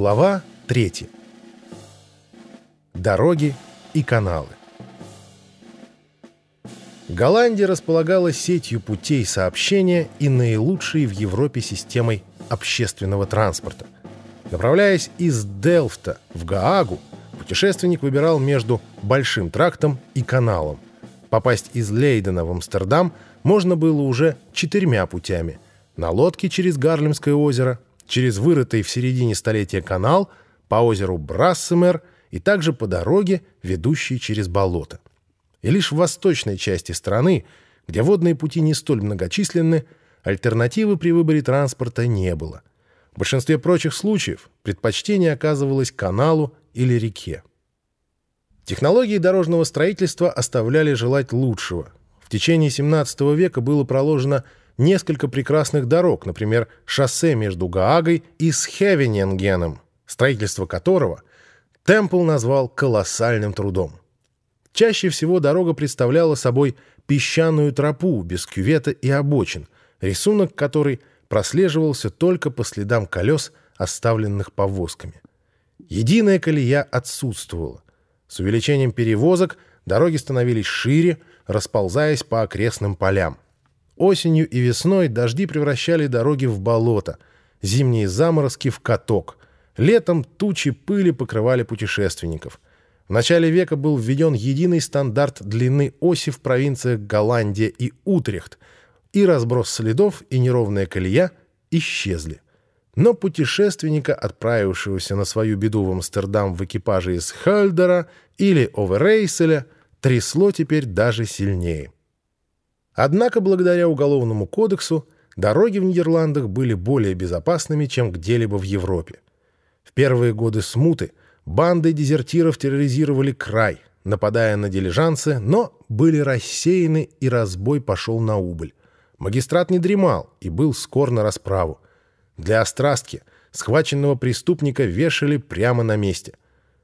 Глава 3. Дороги и каналы. Голландия располагала сетью путей сообщения и наилучшей в Европе системой общественного транспорта. Направляясь из Делфта в Гаагу, путешественник выбирал между Большим трактом и каналом. Попасть из Лейдена в Амстердам можно было уже четырьмя путями. На лодке через Гарлемское озеро, через вырытый в середине столетия канал, по озеру Брассемер и также по дороге, ведущей через болото. И лишь в восточной части страны, где водные пути не столь многочисленны, альтернативы при выборе транспорта не было. В большинстве прочих случаев предпочтение оказывалось каналу или реке. Технологии дорожного строительства оставляли желать лучшего. В течение 17 века было проложено несколько прекрасных дорог, например, шоссе между Гаагой и Схевененгеном, строительство которого Темпл назвал колоссальным трудом. Чаще всего дорога представляла собой песчаную тропу без кювета и обочин, рисунок которой прослеживался только по следам колес, оставленных повозками. Единая колея отсутствовала. С увеличением перевозок дороги становились шире, расползаясь по окрестным полям. Осенью и весной дожди превращали дороги в болото, зимние заморозки в каток. Летом тучи пыли покрывали путешественников – в начале века был введен единый стандарт длины оси в провинциях Голландия и Утрехт, и разброс следов и неровная колея исчезли. Но путешественника, отправившегося на свою беду в Амстердам в экипаже из Хальдера или Оверейселя, трясло теперь даже сильнее. Однако, благодаря Уголовному кодексу, дороги в Нидерландах были более безопасными, чем где-либо в Европе. В первые годы смуты – Банды дезертиров терроризировали край, нападая на дилижансы, но были рассеяны, и разбой пошел на убыль. Магистрат не дремал и был скор на расправу. Для острастки схваченного преступника вешали прямо на месте.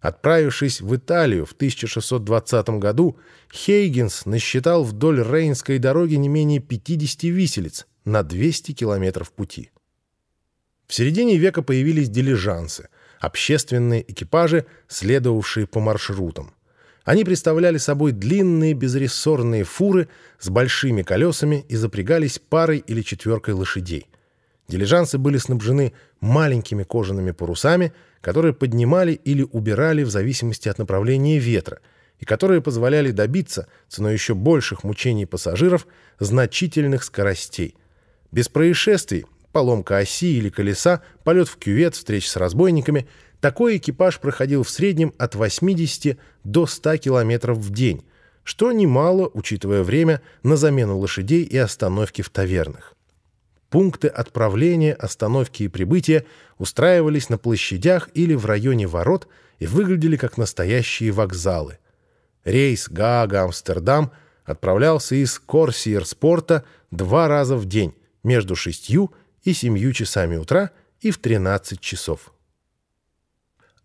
Отправившись в Италию в 1620 году, Хейгенс насчитал вдоль Рейнской дороги не менее 50 виселиц на 200 километров пути. В середине века появились дилижансы – общественные экипажи, следовавшие по маршрутам. Они представляли собой длинные безрессорные фуры с большими колесами и запрягались парой или четверкой лошадей. Дилижансы были снабжены маленькими кожаными парусами, которые поднимали или убирали в зависимости от направления ветра, и которые позволяли добиться, ценой еще больших мучений пассажиров, значительных скоростей. Без происшествий поломка оси или колеса, полет в кювет, встреч с разбойниками, такой экипаж проходил в среднем от 80 до 100 километров в день, что немало, учитывая время на замену лошадей и остановки в тавернах. Пункты отправления, остановки и прибытия устраивались на площадях или в районе ворот и выглядели как настоящие вокзалы. Рейс Гаага-Амстердам отправлялся из Корсиер-спорта два раза в день между шестью и семью часами утра и в 13 часов.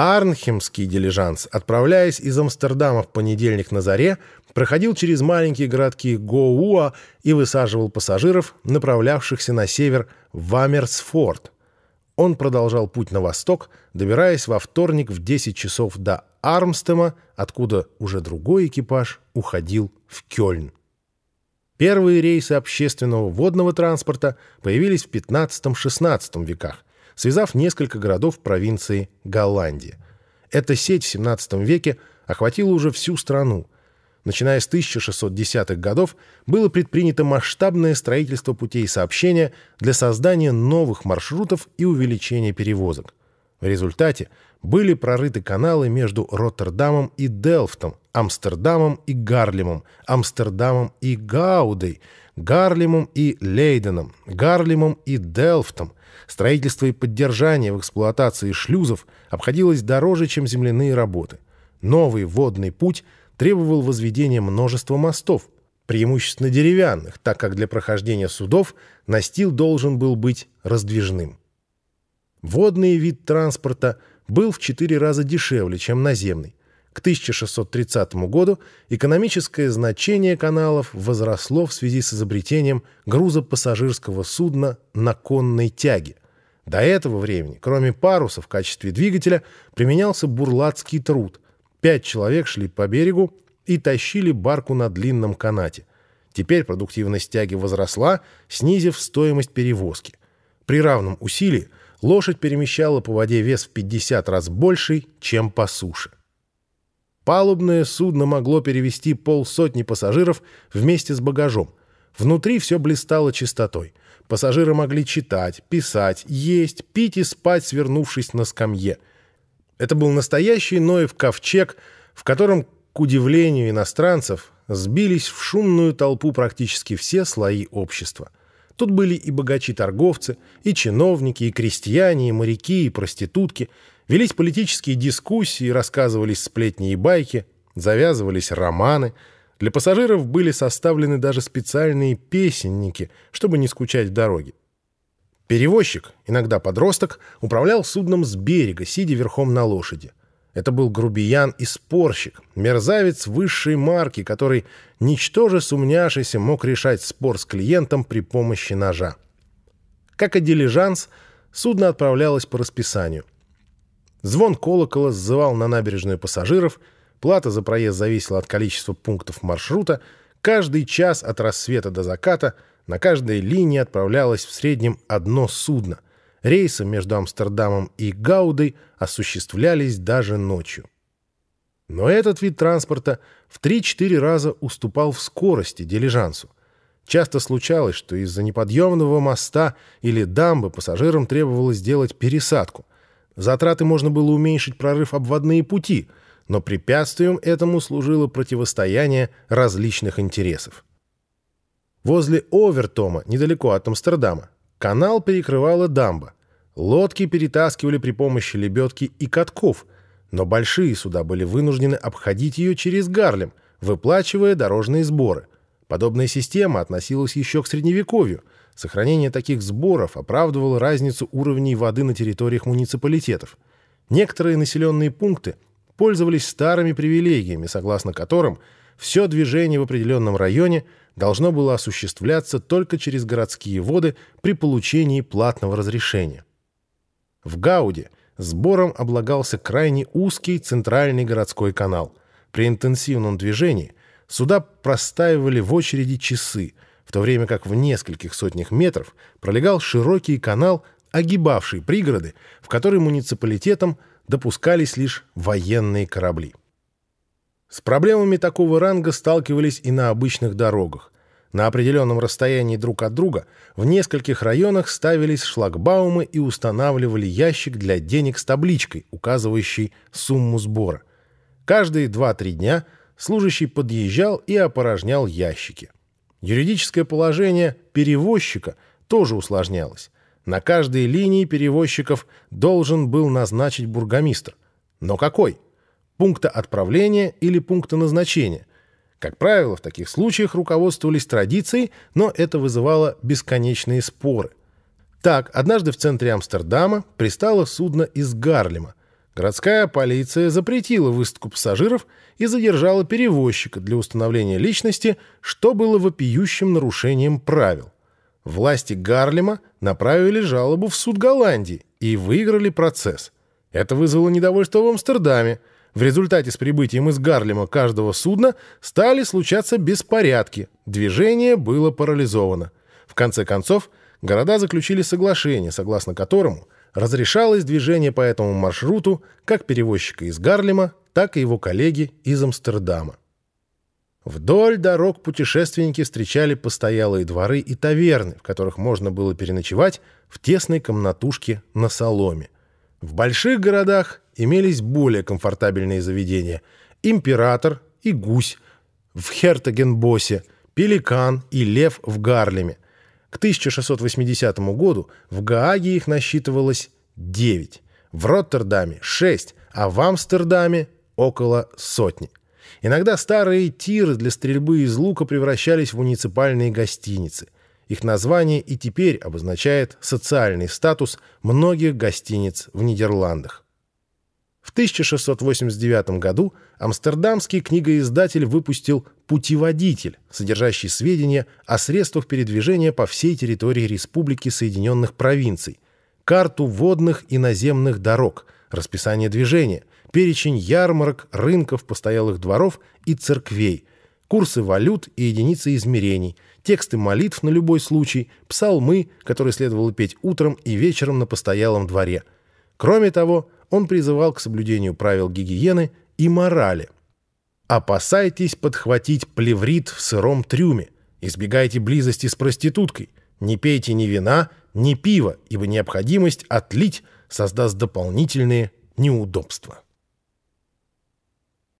Арнхемский дилижанс, отправляясь из Амстердама в понедельник на заре, проходил через маленькие городки Гоуа и высаживал пассажиров, направлявшихся на север в Амерсфорд. Он продолжал путь на восток, добираясь во вторник в 10 часов до Армстема, откуда уже другой экипаж уходил в Кёльн. Первые рейсы общественного водного транспорта появились в XV-XVI веках, связав несколько городов провинции Голландия. Эта сеть в XVII веке охватила уже всю страну. Начиная с 1610-х годов было предпринято масштабное строительство путей сообщения для создания новых маршрутов и увеличения перевозок. В результате были прорыты каналы между Роттердамом и Делфтом, Амстердамом и Гарлемом, Амстердамом и Гаудой, Гарлемом и Лейденом, Гарлемом и Делфтом. Строительство и поддержание в эксплуатации шлюзов обходилось дороже, чем земляные работы. Новый водный путь требовал возведения множества мостов, преимущественно деревянных, так как для прохождения судов настил должен был быть раздвижным. Водный вид транспорта был в четыре раза дешевле, чем наземный. К 1630 году экономическое значение каналов возросло в связи с изобретением грузопассажирского судна на конной тяге. До этого времени, кроме паруса в качестве двигателя, применялся бурлацкий труд. Пять человек шли по берегу и тащили барку на длинном канате. Теперь продуктивность тяги возросла, снизив стоимость перевозки. При равном усилии лошадь перемещала по воде вес в 50 раз больший, чем по суше. Палубное судно могло перевести полсотни пассажиров вместе с багажом. Внутри все блистало чистотой. Пассажиры могли читать, писать, есть, пить и спать, свернувшись на скамье. Это был настоящий Ноев ковчег, в котором, к удивлению иностранцев, сбились в шумную толпу практически все слои общества. Тут были и богачи-торговцы, и чиновники, и крестьяне, и моряки, и проститутки. Велись политические дискуссии, рассказывались сплетни и байки, завязывались романы. Для пассажиров были составлены даже специальные песенники, чтобы не скучать в дороге. Перевозчик, иногда подросток, управлял судном с берега, сидя верхом на лошади. Это был грубиян и спорщик, мерзавец высшей марки, который, ничтоже сумняшися, мог решать спор с клиентом при помощи ножа. Как и дилижанс, судно отправлялось по расписанию. Звон колокола сзывал на набережную пассажиров, плата за проезд зависела от количества пунктов маршрута, каждый час от рассвета до заката на каждой линии отправлялось в среднем одно судно, Рейсы между Амстердамом и Гаудой осуществлялись даже ночью. Но этот вид транспорта в 3-4 раза уступал в скорости дилижансу. Часто случалось, что из-за неподъемного моста или дамбы пассажирам требовалось сделать пересадку. Затраты можно было уменьшить прорыв обводные пути, но препятствием этому служило противостояние различных интересов. Возле Овертома, недалеко от Амстердама, Канал перекрывала дамба. Лодки перетаскивали при помощи лебедки и катков, но большие суда были вынуждены обходить ее через Гарлем, выплачивая дорожные сборы. Подобная система относилась еще к Средневековью. Сохранение таких сборов оправдывало разницу уровней воды на территориях муниципалитетов. Некоторые населенные пункты пользовались старыми привилегиями, согласно которым все движение в определенном районе должно было осуществляться только через городские воды при получении платного разрешения. В Гауде сбором облагался крайне узкий центральный городской канал. При интенсивном движении суда простаивали в очереди часы, в то время как в нескольких сотнях метров пролегал широкий канал, огибавший пригороды, в который муниципалитетам допускались лишь военные корабли. С проблемами такого ранга сталкивались и на обычных дорогах. На определенном расстоянии друг от друга в нескольких районах ставились шлагбаумы и устанавливали ящик для денег с табличкой, указывающей сумму сбора. Каждые 2-3 дня служащий подъезжал и опорожнял ящики. Юридическое положение перевозчика тоже усложнялось. На каждой линии перевозчиков должен был назначить бургомистр. Но какой? Пункта отправления или пункта назначения. Как правило, в таких случаях руководствовались традицией, но это вызывало бесконечные споры. Так, однажды в центре Амстердама пристало судно из Гарлема. Городская полиция запретила высадку пассажиров и задержала перевозчика для установления личности, что было вопиющим нарушением правил. Власти Гарлема направили жалобу в суд Голландии и выиграли процесс. Это вызвало недовольство в Амстердаме, в результате с прибытием из Гарлема каждого судна стали случаться беспорядки, движение было парализовано. В конце концов, города заключили соглашение, согласно которому разрешалось движение по этому маршруту как перевозчика из Гарлема, так и его коллеги из Амстердама. Вдоль дорог путешественники встречали постоялые дворы и таверны, в которых можно было переночевать в тесной комнатушке на соломе. В больших городах имелись более комфортабельные заведения. «Император» и «Гусь» в Хертагенбосе, «Пеликан» и «Лев» в Гарлеме. К 1680 году в Гааге их насчитывалось 9, в Роттердаме – 6, а в Амстердаме – около сотни. Иногда старые тиры для стрельбы из лука превращались в муниципальные гостиницы. Их название и теперь обозначает социальный статус многих гостиниц в Нидерландах. В 1689 году амстердамский книгоиздатель выпустил «Путеводитель», содержащий сведения о средствах передвижения по всей территории Республики Соединенных Провинций. карту водных и наземных дорог, расписание движения, перечень ярмарок, рынков, постоялых дворов и церквей, курсы валют и единицы измерений, тексты молитв на любой случай, псалмы, которые следовало петь утром и вечером на постоялом дворе. Кроме того, он призывал к соблюдению правил гигиены и морали. Опасайтесь подхватить плеврит в сыром трюме. Избегайте близости с проституткой. Не пейте ни вина, ни пива, ибо необходимость отлить создаст дополнительные неудобства.